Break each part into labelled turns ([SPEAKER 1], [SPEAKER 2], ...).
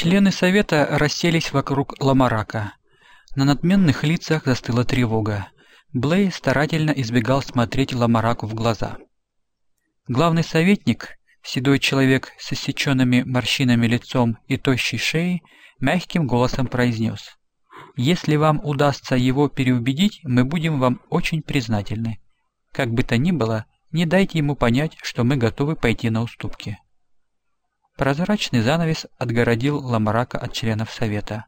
[SPEAKER 1] Члены совета расселись вокруг Ламарака. На надменных лицах застыла тревога. Блей старательно избегал смотреть Ламараку в глаза. Главный советник, седой человек с иссеченными морщинами лицом и тощей шеей, мягким голосом произнес. «Если вам удастся его переубедить, мы будем вам очень признательны. Как бы то ни было, не дайте ему понять, что мы готовы пойти на уступки». Прозрачный занавес отгородил Ламарака от членов Совета.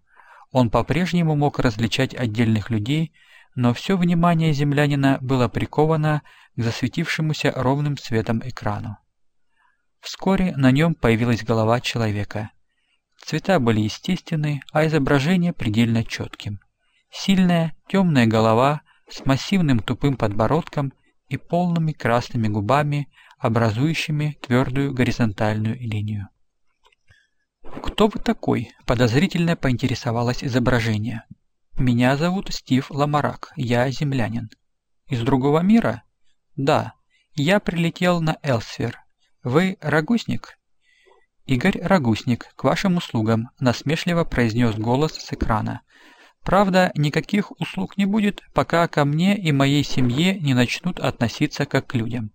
[SPEAKER 1] Он по-прежнему мог различать отдельных людей, но все внимание землянина было приковано к засветившемуся ровным светом экрану. Вскоре на нем появилась голова человека. Цвета были естественны, а изображение предельно четким. Сильная, темная голова с массивным тупым подбородком и полными красными губами, образующими твердую горизонтальную линию. «Кто вы такой?» – подозрительно поинтересовалось изображение. «Меня зовут Стив Ламарак, я землянин». «Из другого мира?» «Да, я прилетел на Элсфер. Вы Рагусник?» «Игорь Рагусник, к вашим услугам», – насмешливо произнес голос с экрана. «Правда, никаких услуг не будет, пока ко мне и моей семье не начнут относиться как к людям».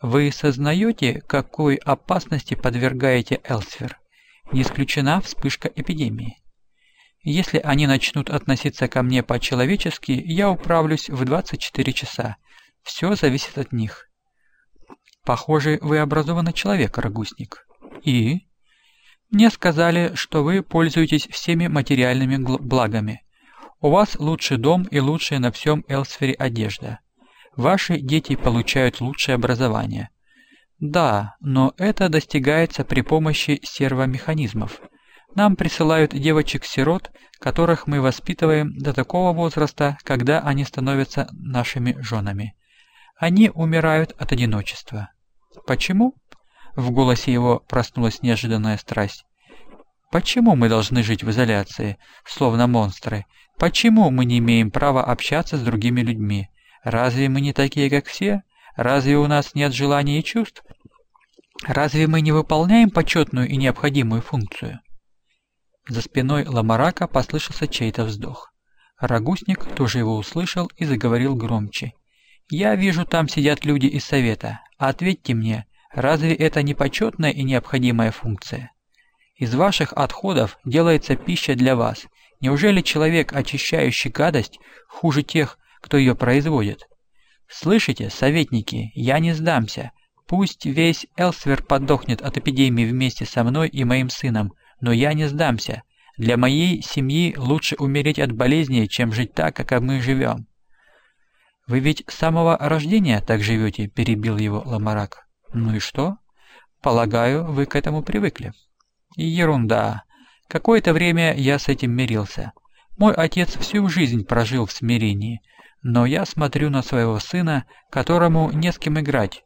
[SPEAKER 1] «Вы сознаете, какой опасности подвергаете Элсфер?» Не исключена вспышка эпидемии. Если они начнут относиться ко мне по-человечески, я управлюсь в 24 часа. Все зависит от них. Похоже, вы образованный человек, Рагусник. И? Мне сказали, что вы пользуетесь всеми материальными благами. У вас лучший дом и лучшая на всем Элсфере одежда. Ваши дети получают лучшее образование. Да, но это достигается при помощи сервомеханизмов. Нам присылают девочек-сирот, которых мы воспитываем до такого возраста, когда они становятся нашими женами. Они умирают от одиночества. Почему? В голосе его проснулась неожиданная страсть. Почему мы должны жить в изоляции, словно монстры? Почему мы не имеем права общаться с другими людьми? Разве мы не такие, как все? Разве у нас нет желаний и чувств? Разве мы не выполняем почетную и необходимую функцию? За спиной Ламарака послышался чей-то вздох. Рагусник тоже его услышал и заговорил громче. «Я вижу, там сидят люди из совета. Ответьте мне, разве это не почетная и необходимая функция? Из ваших отходов делается пища для вас. Неужели человек, очищающий гадость, хуже тех, кто ее производит? Слышите, советники, я не сдамся. Пусть весь Элсвер подохнет от эпидемии вместе со мной и моим сыном, но я не сдамся. Для моей семьи лучше умереть от болезни, чем жить так, как мы живем. «Вы ведь с самого рождения так живете?» – перебил его Ламарак. «Ну и что?» «Полагаю, вы к этому привыкли». «Ерунда. Какое-то время я с этим мирился. Мой отец всю жизнь прожил в смирении, но я смотрю на своего сына, которому не с кем играть.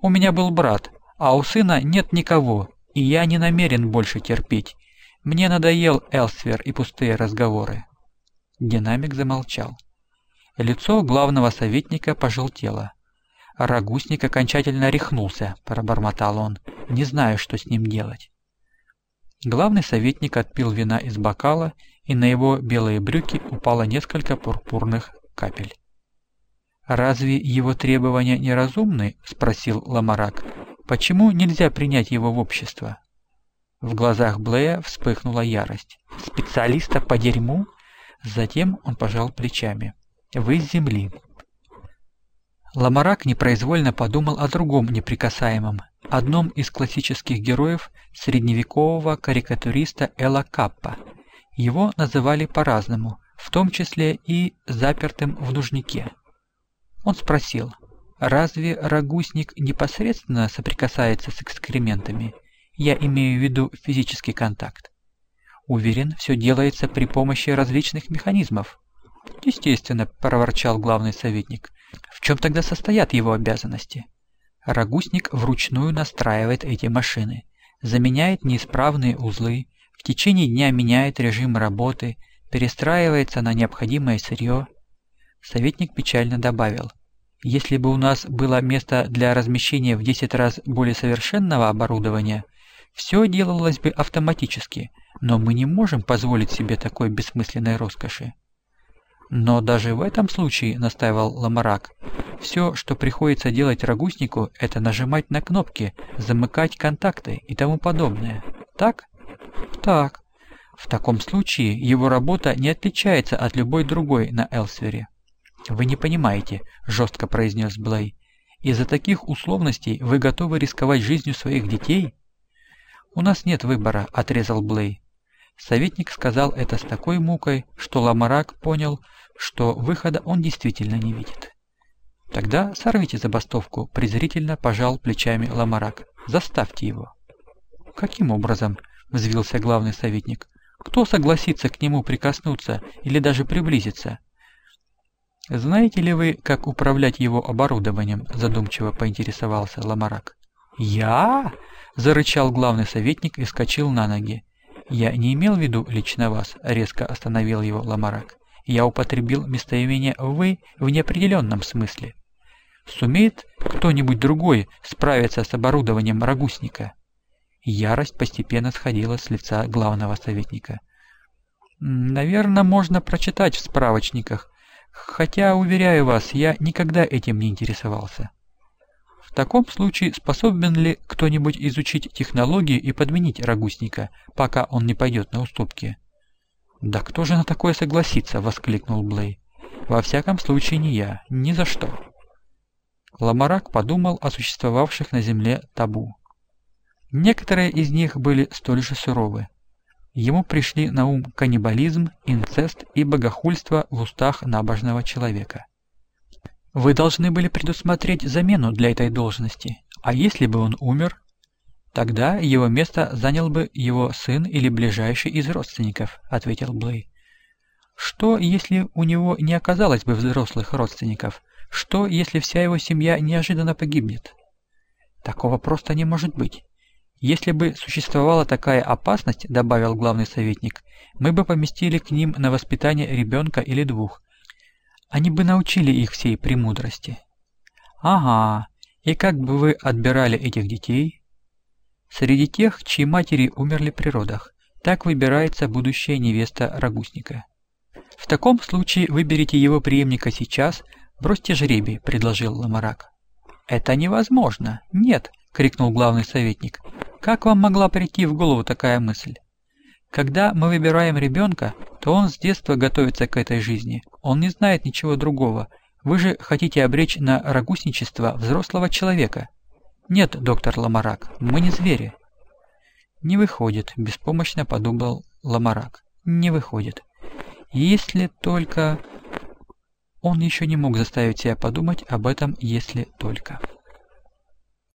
[SPEAKER 1] У меня был брат, а у сына нет никого, и я не намерен больше терпеть. Мне надоел Элсвер и пустые разговоры. Динамик замолчал. Лицо главного советника пожелтело. Рагусник окончательно рехнулся, пробормотал он. Не знаю, что с ним делать. Главный советник отпил вина из бокала, и на его белые брюки упало несколько пурпурных капель. «Разве его требования неразумны?» – спросил Ламарак. «Почему нельзя принять его в общество?» В глазах Блея вспыхнула ярость. «Специалиста по дерьму?» Затем он пожал плечами. «Вы с земли». Ламарак непроизвольно подумал о другом неприкасаемом, одном из классических героев средневекового карикатуриста Эла Каппа. Его называли по-разному, в том числе и запертым в нужнике. Он спросил, разве рагусник непосредственно соприкасается с экскрементами? Я имею в виду физический контакт. Уверен, все делается при помощи различных механизмов. Естественно, проворчал главный советник. В чем тогда состоят его обязанности? Рагусник вручную настраивает эти машины, заменяет неисправные узлы, в течение дня меняет режим работы, перестраивается на необходимое сырье. Советник печально добавил. Если бы у нас было место для размещения в 10 раз более совершенного оборудования, все делалось бы автоматически, но мы не можем позволить себе такой бессмысленной роскоши. Но даже в этом случае, настаивал Ламарак, все, что приходится делать рагуснику, это нажимать на кнопки, замыкать контакты и тому подобное. Так? Так. В таком случае его работа не отличается от любой другой на Элсвере. «Вы не понимаете», – жестко произнес Блей. «Из-за таких условностей вы готовы рисковать жизнью своих детей?» «У нас нет выбора», – отрезал Блей. Советник сказал это с такой мукой, что Ламарак понял, что выхода он действительно не видит. «Тогда сорвите забастовку», – презрительно пожал плечами Ламарак. «Заставьте его». «Каким образом?» – взвился главный советник. «Кто согласится к нему прикоснуться или даже приблизиться?» «Знаете ли вы, как управлять его оборудованием?» – задумчиво поинтересовался Ламарак. «Я?» – зарычал главный советник и вскочил на ноги. «Я не имел в виду лично вас», – резко остановил его Ламарак. «Я употребил местоимение «вы» в неопределенном смысле. Сумеет кто-нибудь другой справиться с оборудованием рагусника?» Ярость постепенно сходила с лица главного советника. «Наверное, можно прочитать в справочниках, Хотя, уверяю вас, я никогда этим не интересовался. В таком случае способен ли кто-нибудь изучить технологии и подменить рагусника, пока он не пойдет на уступки? «Да кто же на такое согласится?» – воскликнул Блей. «Во всяком случае не я, ни за что». Ламарак подумал о существовавших на Земле табу. Некоторые из них были столь же суровы. Ему пришли на ум каннибализм, инцест и богохульство в устах набожного человека. Вы должны были предусмотреть замену для этой должности, а если бы он умер, тогда его место занял бы его сын или ближайший из родственников, ответил Блей. Что, если у него не оказалось бы взрослых родственников? Что, если вся его семья неожиданно погибнет? Такого просто не может быть. Если бы существовала такая опасность, добавил главный советник, мы бы поместили к ним на воспитание ребенка или двух. Они бы научили их всей премудрости. Ага, и как бы вы отбирали этих детей? Среди тех, чьи матери умерли при родах. Так выбирается будущая невеста рагусника. В таком случае выберите его преемника сейчас, бросьте жребий, предложил Ламарак. Это невозможно. Нет, крикнул главный советник. Как вам могла прийти в голову такая мысль? Когда мы выбираем ребенка, то он с детства готовится к этой жизни. Он не знает ничего другого. Вы же хотите обречь на рагусничество взрослого человека. Нет, доктор Ламарак, мы не звери. Не выходит, беспомощно подумал Ламарак. Не выходит. Если только... Он еще не мог заставить себя подумать об этом «если только».